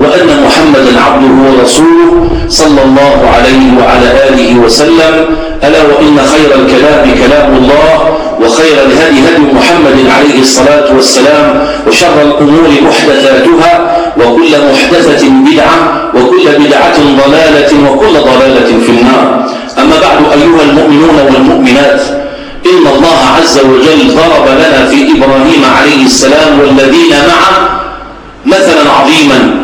وأن محمدا عبده ورسوله صلى الله عليه وعلى آله وسلم. ألا وإن خير الكلام كلام الله وخير الهدي هدي محمد عليه الصلاة والسلام وشر الأمور محدثاتها وكل محدثة بدعة وكل بدعة ضلالة وكل ضلالة في النار. أما بعد أيها المؤمنون والمؤمنات إن الله عز وجل ضرب لنا في إبراهيم عليه السلام والذين معه مثلا عظيما.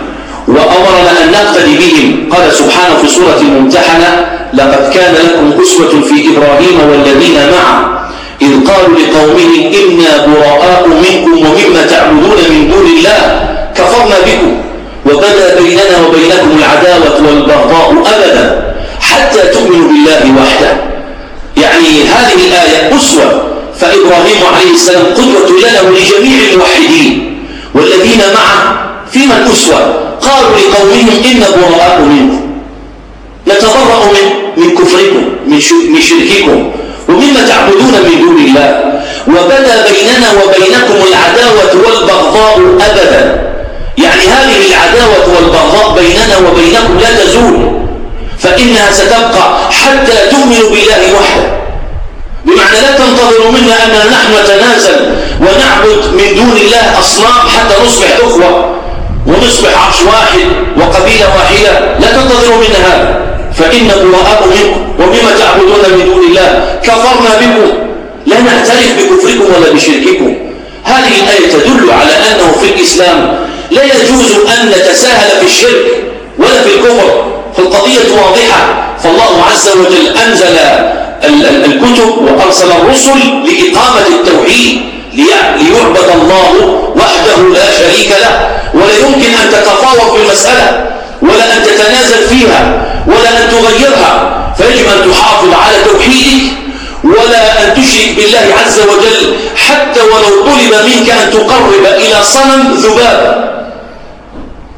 وأمرنا أن نقتدي بهم. قال سبحانه في سورة الممتحنة لقد كان لكم أسوة في إبراهيم والذين معه. إذ قالوا لقومهم إنا براء منكم ومما تعبدون من دون الله. كفرنا بكم. وبدا بيننا وبينكم العداوة والبغضاء أبدا حتى تؤمنوا بالله وحده. يعني هذه الآية أسوة. فإبراهيم عليه السلام قدوة لنا ولجميع الموحدين والذين معه. في من قالوا لقومهم إنا براء منكم نتبرأ من من كفركم من من شرككم. ومما تعبدون من دون الله. وبدا بيننا وبينكم العداوة والبغضاء أبدا. يعني هذه العداوة والبغضاء بيننا وبينكم لا تزول. فإنها ستبقى حتى تؤمنوا بالله وحده. بمعنى لا تنتظروا منا أننا نحن نتنازل ونعبد من دون الله أصنام حتى نصبح أخوة. ونصبح عرش واحد وقبيلة واحدة لا تنتظروا منا هذا. فإن براء منكم تعبدون من دون الله كفرنا بكم. لا نعترف بكفركم ولا بشرككم. هذه الآية تدل على أنه في الإسلام لا يجوز أن نتساهل في الشرك ولا في الكفر. فالقضية واضحة. فالله عز وجل أنزل الكتب وأرسل الرسل لإقامة التوحيد. ليعبد الله وحده لا شريك له. ولا يمكن أن تتفاوض في المسألة ولا أن تتنازل فيها ولا أن تغيرها. فيجب أن تحافظ على توحيدك ولا أن تشرك بالله عز وجل حتى ولو طلب منك أن تقرب إلى صنم ذبابا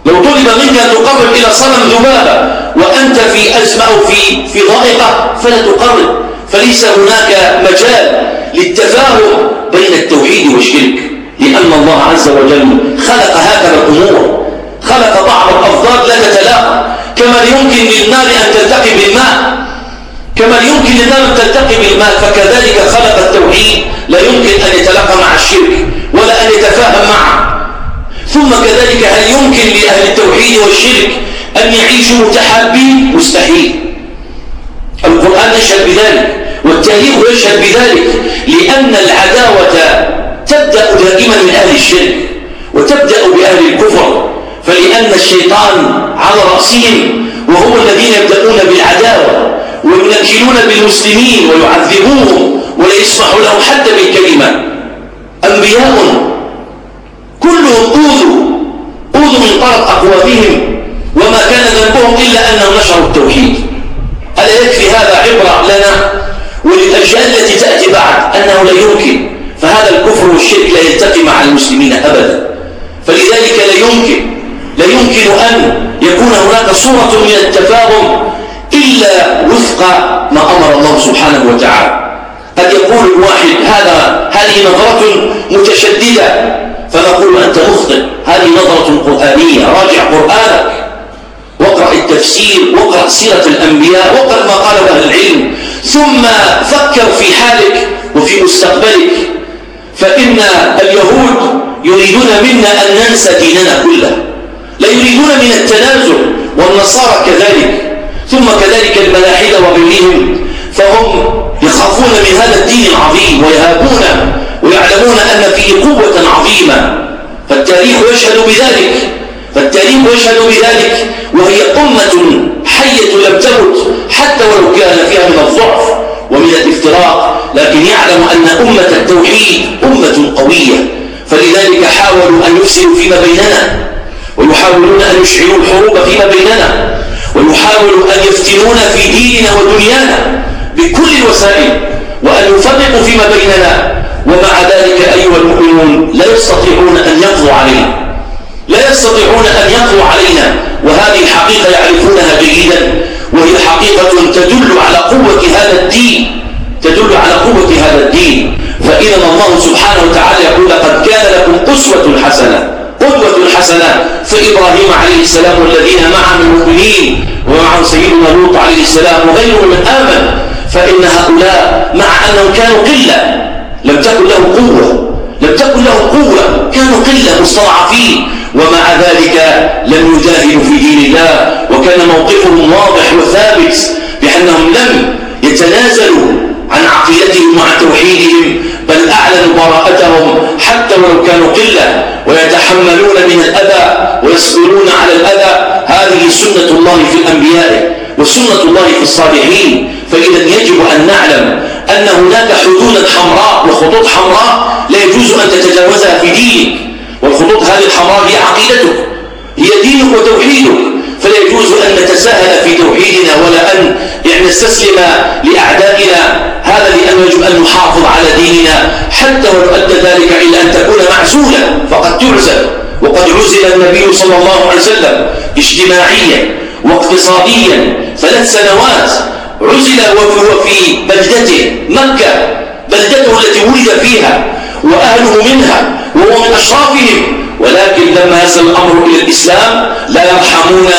لو طلب منك أن تقرب إلى صنم ذبابة وأنت في أزمة أو في, في ضائقة فلا تقرب. فليس هناك مجال للتفاهم بين التوحيد والشرك لأن الله عز وجل خلق هكذا الأمور خلق بعض الأفضال لا تتلاقى. كما يمكن للنار أن تلتقي بالماء كما يمكن للنار أن تلتقي بالماء فكذلك خلق التوحيد. لا يمكن أن يتلاقى مع الشرك ولا أن يتفاهم معه. ثم كذلك هل يمكن لأهل التوحيد والشرك أن يعيشوا متحابين؟ مستحيل. القرآن يشهد بذلك والتاريخ يشهد بذلك لأن العداوة تبدأ دائما من أهل الشرك وتبدأ بأهل الكفر فلأن الشيطان على رأسهم وهم الذين يبدأون بالعداوة وينكلون بالمسلمين ويعذبوهم ولا يسمح لهم حتى بالكلمة. أنبياء كلهم أوذوا أوذوا من طرف أقوامهم وما كان ذنبهم إلا أنهم نشروا التوحيد. ألا يكفي هذا عبرة لنا وللأشياء التي تأتي بعد أنه لا يمكن. فهذا الكفر والشرك لا يلتقي مع المسلمين أبدا. فلذلك لا يمكن لا يمكن أن يكون هناك صورة من التفاهم إلا وفق ما أمر الله سبحانه وتعالى. قد يقول الواحد هذا هذه نظرة متشددة. فنقول أنت مخطئ. هذه نظرة قرآنية. راجع قرآنك. واقرأ التفسير واقرأ سيرة الأنبياء واقرأ ما قاله أهل العلم. ثم فكر في حالك وفي مستقبلك. فإن اليهود يريدون منا أن ننسى ديننا كله. لا يريدون من التنازل والنصارى كذلك. ثم كذلك الملاحدة وغيرهم. فهم يخافون من هذا الدين العظيم ويهابون ويعلمون أن فيه قوة عظيمة. فالتاريخ يشهد بذلك. فالتاريخ يشهد بذلك وهي أمة حية لم تمت حتى ولو كان فيها من الضعف ومن الافتراق لكن يعلم أن أمة التوحيد أمة قوية. فلذلك حاولوا أن يفسدوا فيما بيننا ويحاولون أن يشعلوا الحروب فيما بيننا ويحاولوا أن يفتنون في ديننا ودنيانا بكل الوسائل وأن يفرقوا فيما بيننا. ومع ذلك أيها المؤمنون لا يستطيعون أن يقضوا علينا. لا يستطيعون أن يقضوا علينا وهذه الحقيقة يعرفونها جيدا وهي حقيقة تدل على قوة هذا الدين تدل على قوة هذا الدين. فإذا الله سبحانه وتعالى يقول لقد كان لكم أسوة حسنة قدوة حسنة. فإبراهيم عليه السلام والذين معه من المؤمنين ومعه سيدنا لوط عليه السلام وغيره من آمن. فإن هؤلاء مع أنهم كانوا قلة لم تكن له قوة لم تكن له قوة كانوا قلة مستضعفين. ومع ذلك لم يجاهدوا في دين الله. وكان موقفهم واضح وثابت بأنهم لم يتنازلوا عن عقيدتهم وعن توحيدهم بل أعلنوا براءتهم حتى ولو كانوا قلة ويتحملون من الأذى ويصبرون على الأذى. هذه سنة الله في الأنبياء وسنة الله في الصالحين. فإذا يجب أن نعلم أن هناك حدودا حمراء وخطوط حمراء لا يجوز أن تتجاوزها في دينك. والخطوط هذه الحمراء هي عقيدتك هي دينك وتوحيدك. فلا يجوز أن نتساهل في توحيدنا ولا أن يعني نستسلم لأعدائنا. هذا لأنه يجب أن نحافظ على ديننا. حتى ولو أدى ذلك إلى أن تكون معزولا فقد تعزل. وقد عزل النبي صلى الله عليه وسلم اجتماعيا واقتصاديا ثلاث سنوات. عزل وهو في بلدته مكة. بلدته التي ولد فيها وأهله منها وهو من أشرافهم. ولكن لما يصل الأمر إلى الإسلام لا يرحمون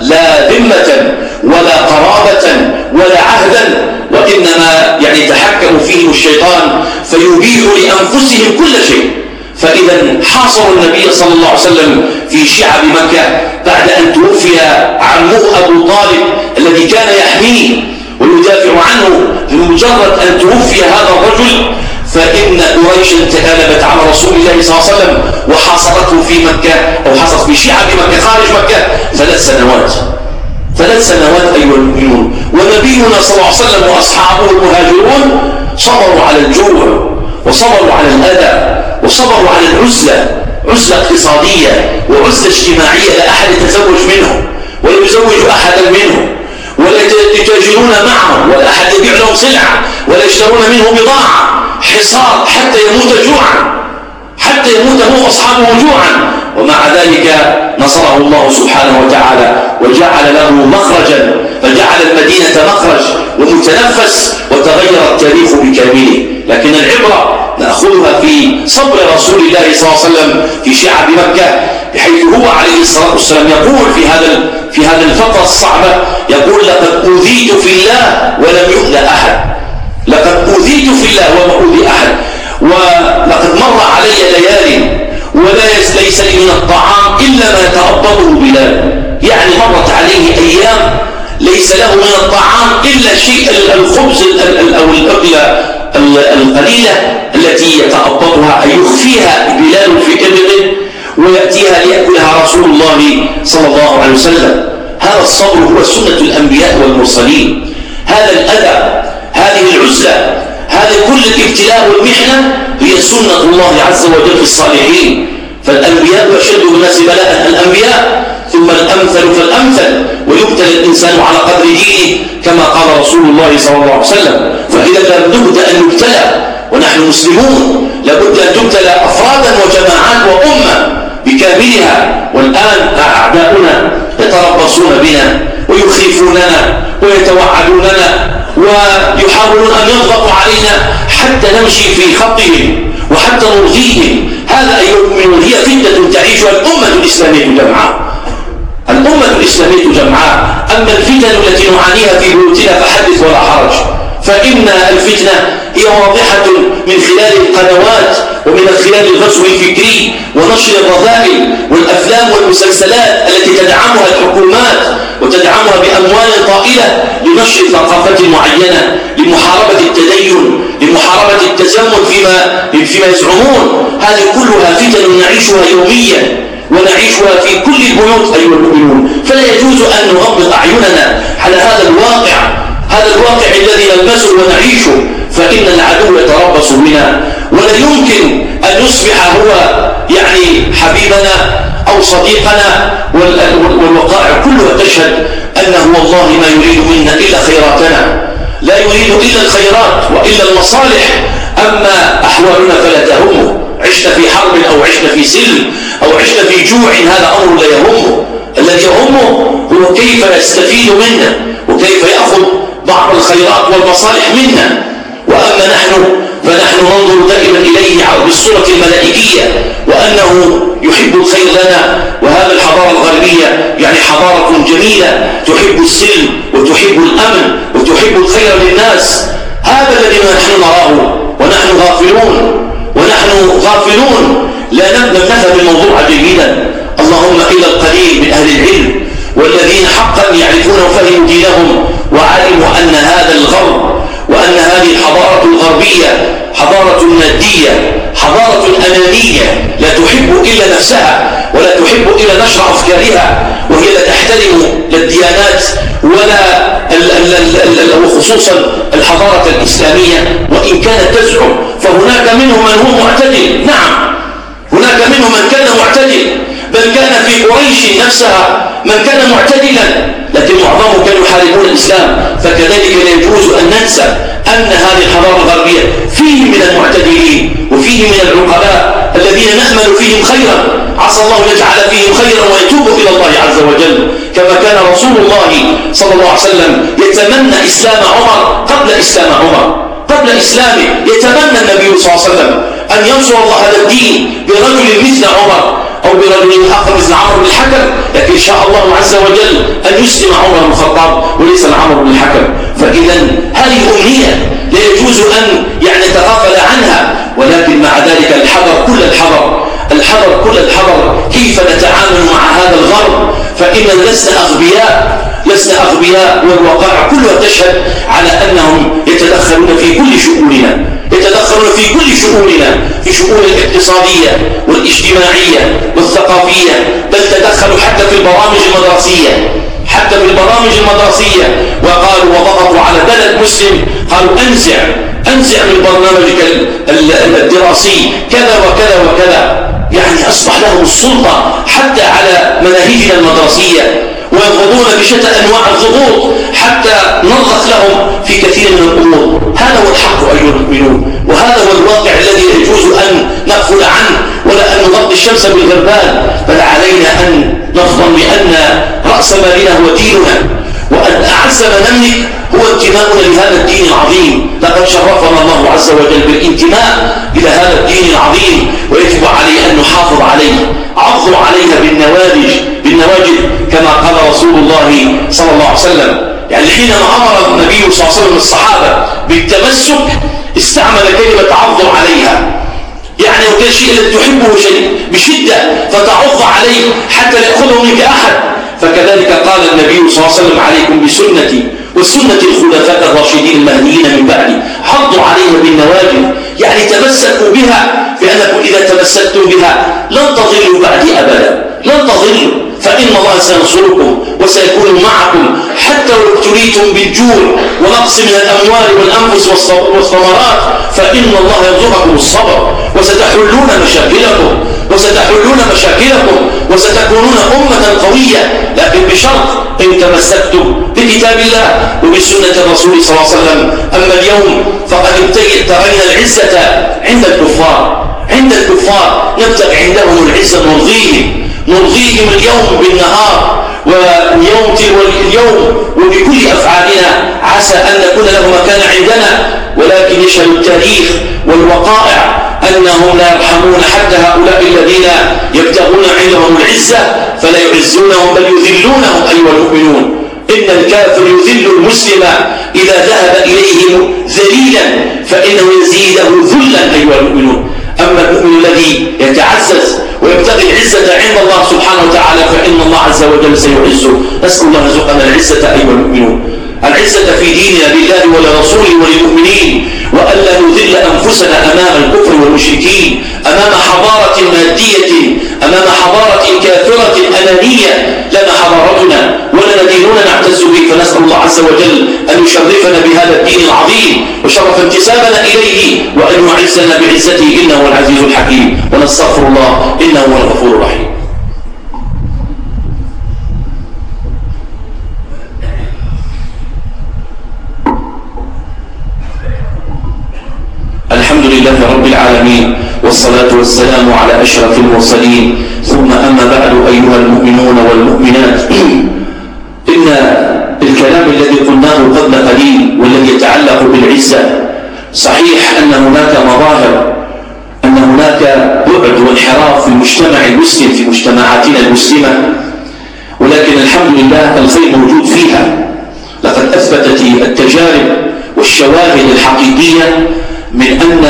لا ذمة ولا قرابة ولا عهدا وإنما يعني يتحكم فيهم الشيطان فيبيح لأنفسهم كل شيء. فإذا حاصروا النبي صلى الله عليه وسلم في شعب مكة بعد أن توفي عمه أبو طالب الذي كان يحميه ويدافع عنه بمجرد أن توفي هذا الرجل فإن قريشا تغلبت على رسول الله صلى الله عليه وسلم وحاصرته في مكة أو حصلت في مكة خارج مكة. ثلاث سنوات. ثلاث سنوات أيها المؤمنون. ونبينا صلى الله عليه وسلم وأصحابه المهاجرون صبروا على الجوع وصبروا على الأذى وصبروا على العزلة عزلة اقتصادية وعزلة اجتماعية لا أحد يتزوج منهم ولا يزوج أحدا منهم ولا يتاجرون معهم ولا أحد يبيع لهم سلعة ولا يشترون منه بضاعة حصار حتى يموت جوعا حتى يموت هو وأصحابه جوعا. ومع ذلك نصره الله سبحانه وتعالى وجعل له مخرجا فجعل المدينة مخرج ومتنفس وتغير التاريخ بكامله. لكن العبرة نأخذها في صبر رسول الله صلى الله عليه وسلم في شعب مكة بحيث هو عليه الصلاة والسلام يقول في هذا في هذه الفترة الصعبة يقول لقد أوذيت في الله ولم يؤذى أحد. لقد أوذيت في الله وما أوذي أحد. ولقد مر علي ليالي ولا ليس لي من الطعام إلا ما يتأبطه بلال. يعني مرت عليه أيام ليس له من الطعام إلا شيء الخبز أو الأكلة القليلة التي يتأبطها أي يخفيها بلال في إبره ويأتيها ليأكلها رسول الله صلى الله عليه وسلم. هذا الصبر هو سنة الأنبياء والمرسلين. هذا الأذى هذه العزلة هذا كل الابتلاء والمحنة هي سنة الله عز وجل في الصالحين. فالأنبياء أشد الناس بلاء الأنبياء ثم الأمثل فالأمثل ويبتلى الإنسان على قدر دينه كما قال رسول الله صلى الله عليه وسلم. فإذا لابد أن نبتلى ونحن مسلمون لابد أن تبتلى أفرادا وجماعات وأمة بكاملها. والآن أعداؤنا يتربصون بنا ويخيفوننا ويتوعدوننا. ويحاولون أن يضغطوا علينا حتى نمشي في خطهم وحتى نرضيهم. هذا أيها المؤمنون هي فتنة تعيشها الأمة الإسلامية جمعاء. الأمة الإسلامية جمعاء. أما الفتن التي نعانيها في بيوتنا فحدث ولا حرج. فإن الفتنة هي واضحة من خلال القنوات ومن خلال الغزو الفكري ونشر الرذائل والأفلام والمسلسلات التي تدعمها الحكومات وتدعمها بأموال طائلة لنشر ثقافة معينة لمحاربة التدين لمحاربة التزمن فيما, فيما يزعمون. هذه كلها فتن نعيشها يوميا ونعيشها في كل البيوت أيها المؤمنون. فلا يجوز أن نغمض أعيننا على هذا الواقع هذا الواقع الذي نلبسه ونعيشه فإن العدو يتربص بنا ولا يمكن أن يصبح هو يعني حبيبنا أو صديقنا والوقائع كلها تشهد أنه والله ما يريد منا إلا خيراتنا. لا يريد إلا الخيرات وإلا المصالح أما أحوالنا فلا تهمه. عشنا في حرب أو عشنا في سلم أو عشنا في جوع هذا أمر لا يهمه. الذي يهمه هو كيف يستفيد منا وكيف يأخذ بعض الخيرات والمصالح منا. وأما نحن فنحن ننظر دائما إليه بالصورة الملائكية وأنه يحب الخير لنا. وهذا الحضارة الغربية يعني حضارة جميلة. تحب السلم وتحب الأمن وتحب الخير للناس. هذا الذي نحن نراه ونحن غافلون ونحن غافلون. لا نفهم الموضوع جيدا. اللهم إلا القليل من أهل العلم والذين حقا يعرفون وفهموا دينهم. وعلموا أن هذا الغرب وأن هذه الحضارة الغربية حضارة مادية حضارة أنانية لا تحب إلا نفسها ولا تحب إلا نشر أفكارها وهي لا تحترم لا الديانات ولا وخصوصا الحضارة الإسلامية. وإن كانت تزعم فهناك منهم من هو معتدل. نعم. هناك منهم من كان معتدل بل كان في قريش نفسها من كان معتدلا لكن معظمهم كانوا يحاربون الإسلام فكذلك لا يجوز أن ننسى أن هذه الحضارة الغربية فيه من المعتدلين وفيه من العقلاء الذين نأمل فيهم خيرا. عسى الله يجعل فيهم خيرا ويتوب إلى الله عز وجل. كما كان رسول الله صلى الله عليه وسلم يتمنى إسلام عمر قبل إسلام عمر. قبل إسلامه يتمنى النبي صلى الله عليه وسلم أن ينصر الله هذا الدين برجل مثل عمر أو برجل آخر مثل عمرو بن الحكم لكن شاء الله عز وجل أن يسلم عمر بن الخطاب وليس عمرو بن الحكم. فإذا هذه أمنية لا يجوز أن يعني نتغافل عنها ولكن مع ذلك الحذر كل الحذر الحذر كل الحذر كيف نتعامل مع هذا الغرب؟ فإننا لسنا أغبياء لسنا أغبياء والوقائع كلها تشهد على أنهم يتدخلون في كل شؤوننا يتدخلون في كل شؤوننا في شؤون الاقتصادية والاجتماعية والثقافية بل تدخلوا حتى في البرامج المدرسية حتى في البرامج المدرسية. وقالوا وضغطوا على بلد مسلم قالوا أنزع أنزع من برنامجك الدراسي كذا وكذا وكذا. يعني أصبح لهم السلطة حتى على مناهجنا المدرسية. ويضغطون بشتى أنواع الضغوط حتى نرضخ لهم في كثير من الأمور. هذا هو الحق أيها المؤمنون. وهذا هو الواقع الذي يجوز أن نغفل عنه الشمس بالغربان بل علينا أن نفضل بأن رأس مالنا هو ديننا وأن أعز ما نملك هو انتماؤنا لهذا الدين العظيم. لقد شرفنا الله عز وجل بالانتماء إلى هذا الدين العظيم ويجب عليه أن نحافظ عليه. عضوا عليها بالنواجج بالنواجذ كما قال رسول الله صلى الله عليه وسلم. يعني حينما أمر النبي صلى الله عليه وسلم الصحابة بالتمسك استعمل كلمة عضوا عليها. يعني وكان شيء الذي تحبه شيء بشدة فتعض عليه حتى لا يأخذه منك أحد. فكذلك قال النبي صلى الله عليه وسلم عليكم بسنتي وسنة الخلفاء الراشدين المهديين من بعدي. حضوا عليها بالنواجذ يعني تمسكوا بها بأنكم إذا تمسكتم بها لن تضلوا بعدي أبدا. لن تضلوا. فإن الله سينصركم وسيكون معكم حتى لو ابتليتم بالجوع ونقص من الأموال والأنفس والثمرات فإن الله يرزقكم الصبر وستحلون مشاكلكم وستحلون مشاكلكم وستكونون أمة قوية لكن بشرط إن تمسكتم بكتاب الله وبسنة الرسول صلى الله عليه وسلم. أما اليوم فقد ابتغينا العزة عند الكفار عند الكفار نبتغي عندهم العزة نرضيهم نرضيهم اليوم بالنهار ويوم تلو اليوم وبكل أفعالنا عسى أن نكون له مكان عندنا. ولكن يشهد التاريخ والوقائع أنهم لا يرحمون حتى هؤلاء الذين يبتغون عندهم العزة فلا يعزونهم بل يذلونهم أيها المؤمنون. إن الكافر يذل المسلم إذا ذهب إليه ذليلا فإنه يزيده ذلا أيها المؤمنون. أما المؤمن الذي يتعزز ويبتغي العزة عند الله سبحانه وتعالى فإن الله عز وجل سيعزه. نسأل الله رزقنا العزة أيها المؤمنون. العزة في ديننا لله ولرسوله وللمؤمنين وألا نذل أنفسنا أمام الكفر والمشركين أمام حضارة مادية أمام حضارة كافرة أنانية. لنا حضارتنا ولنا ديننا نعتز به فنسأل الله عز وجل أن يشرفنا بهذا الدين العظيم وشرف انتسابنا إليه وأن يعزنا بعزته إنه هو العزيز الحكيم. ونستغفر الله إنه هو الغفور الرحيم. الحمد لله رب العالمين والصلاة والسلام على أشرف المرسلين. ثم أما بعد أيها المؤمنون والمؤمنات. إن الكلام الذي قلناه قبل قليل والذي يتعلق بالعزة صحيح أن هناك مظاهر أن هناك بعد وانحراف في المجتمع المسلم في مجتمعاتنا المسلمة ولكن الحمد لله الخير موجود فيها. لقد أثبتت التجارب والشواهد الحقيقية من أن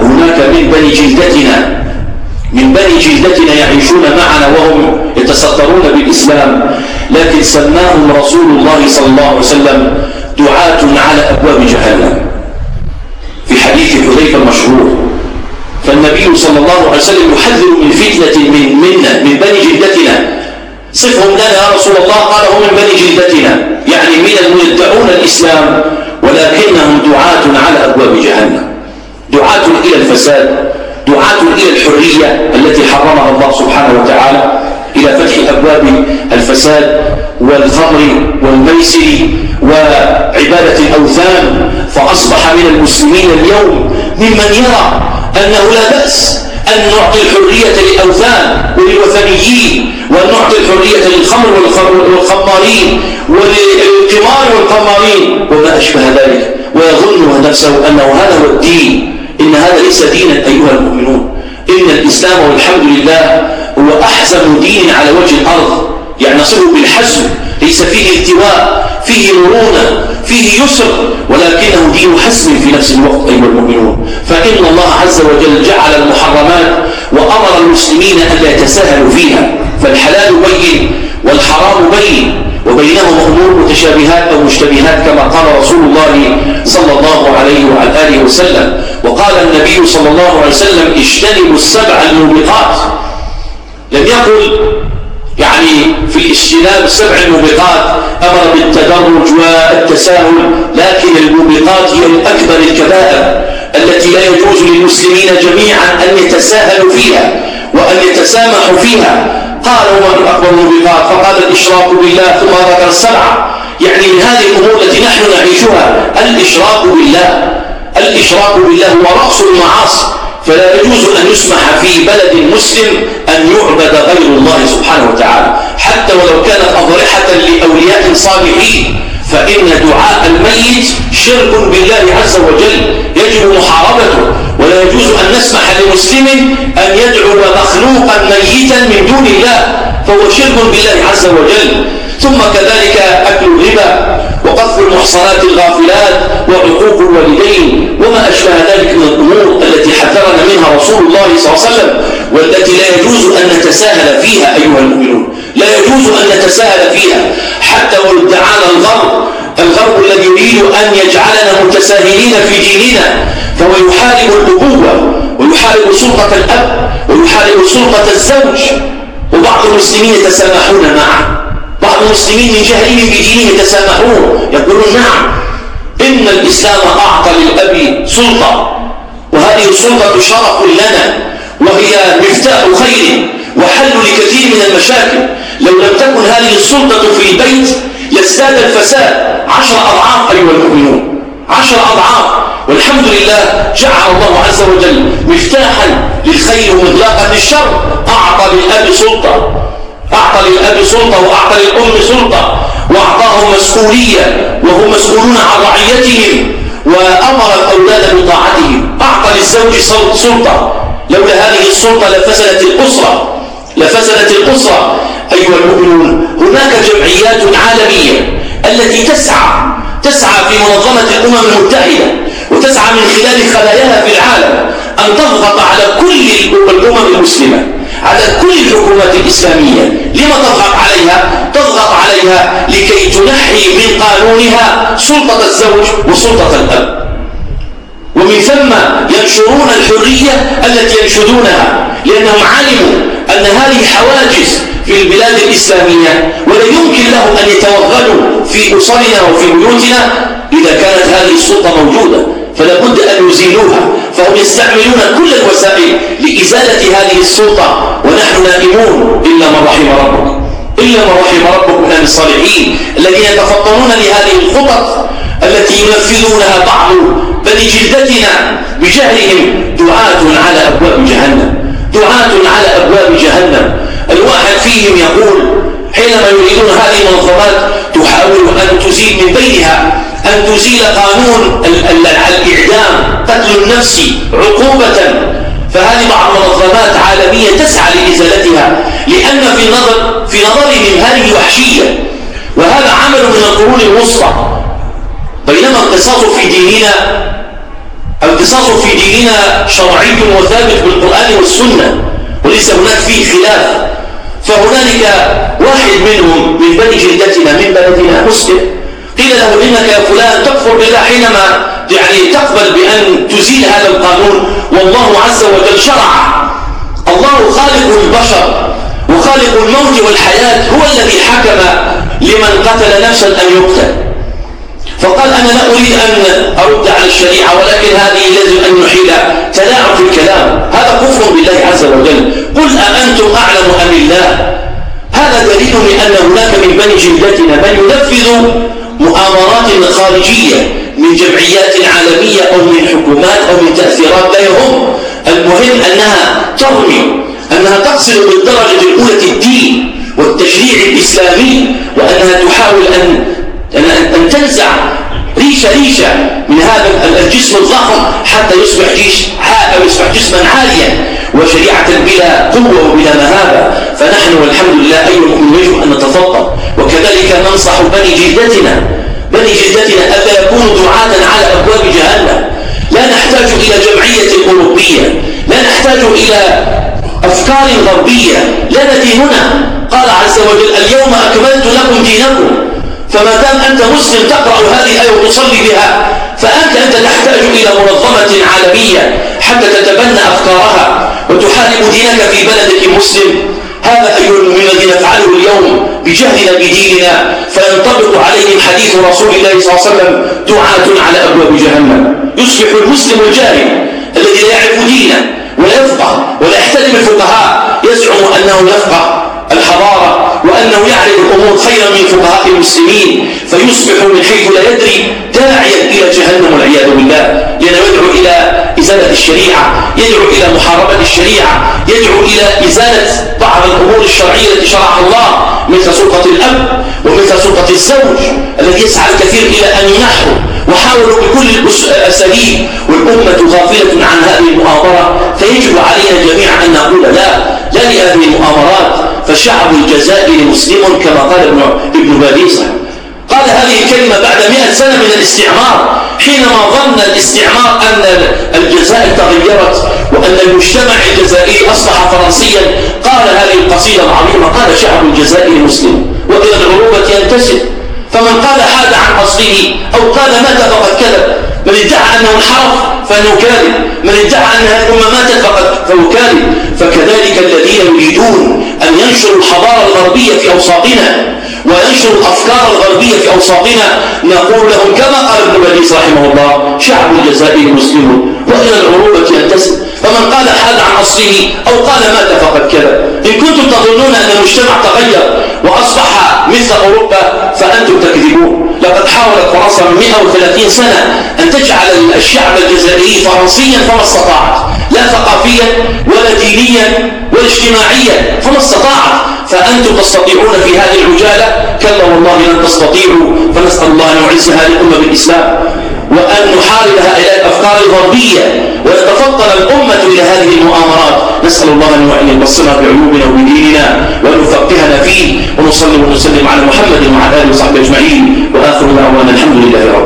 هناك من بني جلدتنا من بني جلدتنا يعيشون معنا وهم يتسترون بالإسلام. لكن سماهم رسول الله صلى الله عليه وسلم دعاة على أبواب جهنم. في حديث حذيفة المشهور فالنبي صلى الله عليه وسلم يحذر من فتنة من منا من بني جلدتنا. صفهم لنا يا رسول الله قال هم من بني جلدتنا. يعني من المدعون الإسلام ولكنهم دعاة على أبواب جهنم. دعاة إلى الفساد دعاة إلى الحرية التي حرمها الله سبحانه وتعالى. إلى فتح أبواب الفساد والخمر والميسر وعبادة الأوثان فأصبح من المسلمين اليوم ممن يرى أنه لا بأس أن نعطي الحرية للأوثان وللوثنيين وأن نعطي الحرية للخمر والخمارين وللقمار والقمارين. وما أشبه ذلك ويظن نفسه أنه هذا هو الدين. إن هذا ليس دينا أيها المؤمنون. إن الإسلام والحمد لله هو أحسن دين على وجه الأرض. يعني نصره بالحزم ليس فيه التواء فيه مرونة فيه يسر ولكنه دين حزم في نفس الوقت أيها المؤمنون. فإن الله عز وجل جعل المحرمات وأمر المسلمين أن لا يتساهلوا فيها. فالحلال بين والحرام بين. وبينهما أمور متشابهات أو مشتبهات كما قال رسول الله صلى الله عليه وعلى آله وسلم. وقال النبي صلى الله عليه وسلم اجتنبوا السبع الموبقات. لم يقل يعني في الاجتناب سبع الموبقات أمر بالتدرج والتساهل لكن الموبقات هي الأكبر الكبائر التي لا يجوز للمسلمين جميعا أن يتساهلوا فيها. وأن يتسامحوا فيها. قال وما من أكبر الموبقات فقال الإشراك بالله ثم ذكر السبعة يعني من هذه الأمور التي نحن نعيشها الإشراك بالله. الإشراك بالله هو رأس المعاصي. فلا يجوز أن يسمح في بلد مسلم أن يعبد غير الله سبحانه وتعالى. حتى ولو كانت أضرحة لأولياء صالحين. فإن دعاء الميت شرك بالله عز وجل. يجب محاربته. ولا يجوز أن نسمح لمسلم أن يدعو مخلوقا ميتا من دون الله فهو شرك بالله عز وجل. ثم كذلك أكل الربا وقذف المحصنات الغافلات وعقوق الوالدين وما أشبه ذلك من الأمور التي حذرنا منها رسول الله صلى الله عليه وسلم والتي لا يجوز أن نتساهل فيها أيها المؤمنون. لا يجوز أن نتساهل فيها حتى ولو ادعانا الغرب الغرب الذي يريد أن يجعلنا متساهلين في ديننا فهو يحارب الأبوة ويحارب سلطة الأب ويحارب سلطة الزوج. وبعض المسلمين يتسامحون معه. بعض المسلمين من جهلهم بدينهم يتسامحون يقولون نعم إن الإسلام أعطى للأب سلطة وهذه السلطة شرف لنا وهي مفتاح خير وحل لكثير من المشاكل. لو لم تكن هذه السلطة في البيت يزداد الفساد. عشر أضعاف أيها المؤمنون. عشر أضعاف. والحمد لله جعل الله عز وجل مفتاحا للخير ومغلاقا للشر. أعطى للأب سلطة. أعطى للأب سلطة وأعطى للأم سلطة. وأعطاهم مسؤولية وهم مسؤولون عن رعيتهم. وأمر الأولاد بطاعتهم. أعطى للزوج سلطة. لولا هذه السلطة لفسدت الأسرة. لفسدت الأسرة أيها المؤمنون هناك جمعيات عالمية التي تسعى تسعى في منظمة الأمم المتحدة وتسعى من خلال خلاياها في العالم أن تضغط على كل الأمم المسلمة على كل الحكومات الإسلامية. لما تضغط عليها؟ تضغط عليها لكي تنحي من قانونها سلطة الزوج وسلطة الأب. ومن ثم ينشرون الحرية التي ينشدونها لأنهم علموا أن هذه حواجز في البلاد الإسلامية ولا يمكن لهم أن يتوغلوا في أسرنا وفي بيوتنا إذا كانت هذه السلطة موجودة. فلا بد أن يزيلوها. فهم يستعملون كل الوسائل لإزالة هذه السلطة ونحن نائمون إلا من رحم ربك. إلا من رحم ربك من الصالحين الذين يتفطنون لهذه الخطط التي ينفذونها بعض بني جلدتنا بجهلهم دعاة على أبواب جهنم. دعاة على أبواب جهنم. الواحد فيهم يقول حينما يريدون هذه المنظمات تحاول أن تزيل من بينها أن تزيل قانون الإعدام قتل النفس عقوبة. فهذه بعض المنظمات عالمية تسعى لإزالتها لأن في نظر في نظرهم هذه وحشية. وهذا عمل من القرون الوسطى. بينما القصاص في ديننا القصاص في ديننا شرعي وثابت بالقرآن والسنة وليس هناك فيه خلاف. فهنالك واحد منهم من بني جلدتنا من بلدنا مسلم قيل له إنك يا فلان تكفر بالله حينما يعني تقبل بأن تزيل هذا القانون. والله عز وجل شرع. الله خالق البشر وخالق الموت والحياة هو الذي حكم لمن قتل نفسا أن يقتل. فقال أنا لا أريد أن أرد على الشريعة ولكن هذه لازم أن نحيل تلاعب في الكلام. هذا كفر بالله عز وجل. قل أأنتم أعلم أم الله؟ هذا دليل لأن هناك من بني جلدتنا من ينفذ مؤامرات خارجية من جمعيات عالمية أو من حكومات أو من تأثيرات لا يهم. المهم أنها ترمي أنها تقصد بالدرجة الأولى الدين والتشريع الإسلامي وأنها تحاول أن أن تنزع ريشة ريشة من هذا الجسم الضخم حتى يصبح جيش أو يصبح جسما عاليا. وشريعة بلا قوة وبلا مهابة. فنحن والحمد لله أيها المؤمنون يجب أن نتفضل وكذلك ننصح بني جلدتنا بني جلدتنا ألا يكونوا دعاة على أبواب جهنم. لا نحتاج إلى جمعية أوروبية. لا نحتاج إلى أفكار غربية. لنا ديننا قال عز وجل اليوم أكملت لكم دينكم. فما دام أنت مسلم تقرأ هذه الآية وتصلي بها فأنت أنت تحتاج إلى منظمة عالمية حتى تتبنى أفكارها وتحارب دينك في بلدك مسلم. هذا أيها الذي نفعله اليوم بجهلنا بديننا فينطبق عليهم حديث رسول الله صلى الله عليه وسلم دعاة على أبواب جهنم. يصبح المسلم الجاهل الذي لا يعرف دينه ولا يفقه ولا يحترم الفقهاء يزعم أنه يفقه. الحضارة وأنه يعرف الأمور خيرا من فقهاء المسلمين فيصبح من حيث لا يدري داعيا إلى جهنم والعياذ بالله. الله لأنه يدعو إلى إزالة الشريعة يدعو إلى محاربة الشريعة يدعو إلى إزالة بعض الأمور الشرعية التي شرعها الله مثل سلطة الأب ومثل سلطة الزوج الذي يسعى الكثير إلى أن ينحوا وحاولوا بكل الأساليب والأمة غافلة عن هذه المؤامرة فيجب علينا جميعا أن نقول لا لا لهذه المؤامرات. فالشعب الجزائري مسلم كما قال ابن, ابن باديسة قال هذه الكلمة بعد مئة سنة من الاستعمار حينما ظن الاستعمار أن الجزائر تغيرت وأن المجتمع الجزائري أصبح فرنسيا قال هذه القصيدة العظيمة قال شعب الجزائر مسلم. وإلى العروبة ينتسب فمن قال حاد عن أصله أو قال مات فقد كذب من ادعى أنه انحرف فإنه كاذب. من ادعى أن هذه الأمة ماتت فقد فهو كاذب. فكذلك الذين يريدون أن ينشروا الحضارة الغربية في أوساطنا. وينشر الأفكار الغربية في أوساطنا. نقول لهم كما قال ابن بديس رحمه الله شعب الجزائر مسلم وإلى العروبة ينتسب فمن قال حاد عن أصله أو قال مات فقد كذب. إن كنتم تظنون أن المجتمع تغير وأصبح مثل أوروبا فأنتم تكذبون. لقد حاولت فرنسا من 130 سنة أن تجعل الشعب الجزائري فرنسيا فما استطاعت. لا ثقافيا ولا دينيا ولا اجتماعيا. فما استطاعت. فأنتم تستطيعون في هذه العجالة. كلا والله لن تستطيعوا. فنسأل الله أن يعز هذه الأمة بالإسلام. وأن نحارب هؤلاء الأفكار الغربية. ويتفطن الأمة إلى هذه المؤامرات. نسأل الله أن يبصرنا بعيوبنا وبديننا. وأن يفقهنا فيه. ونصلي ونسلم على محمد وعلى آله وصحبه أجمعين. وآخر دعوانا الحمد لله رب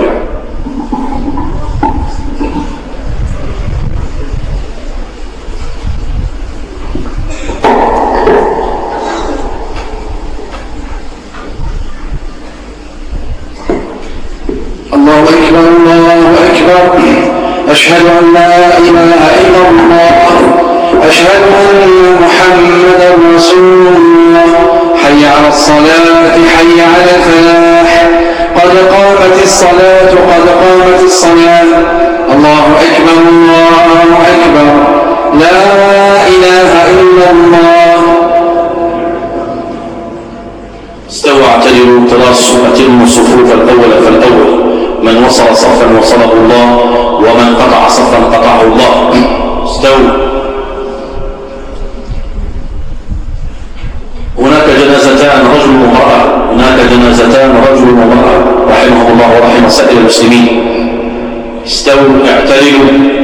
رحمهم الله ورحم سائر المسلمين استووا اعتدلوا.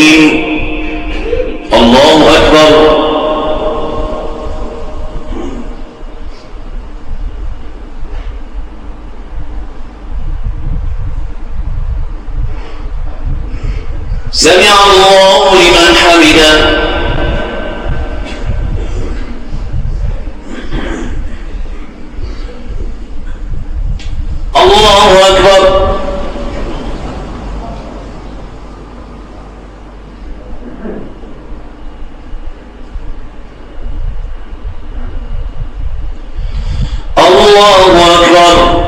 سمع الله لمن حمده الله أكبر الله أكبر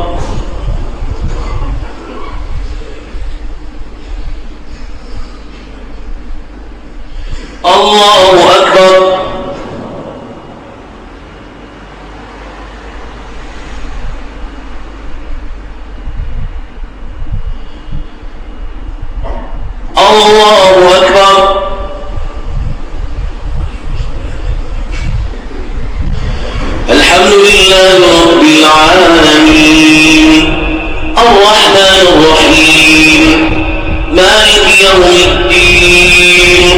الله أكبر الله أكبر الحمد لله رب العالمين الرحمن الرحيم مالك يوم الدين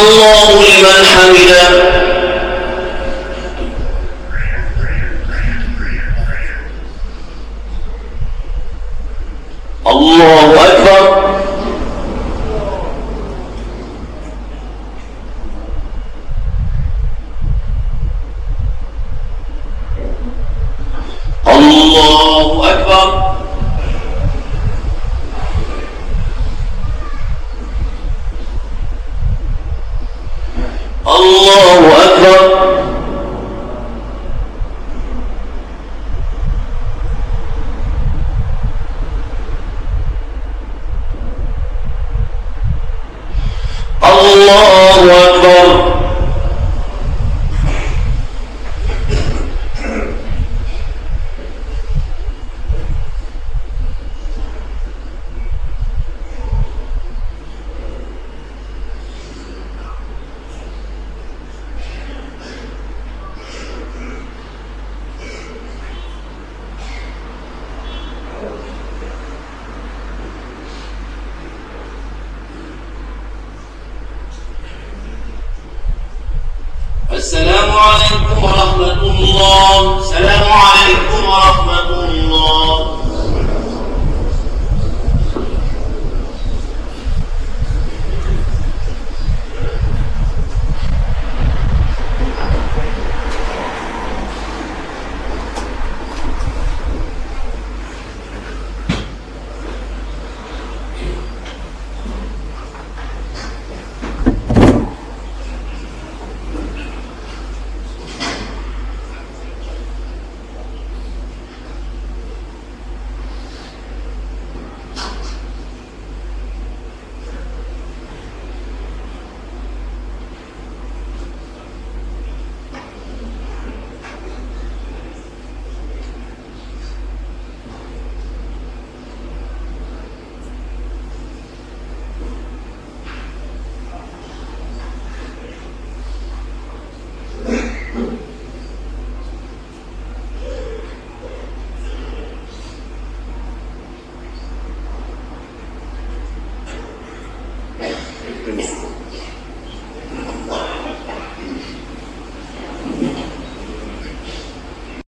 الله لمن حمده.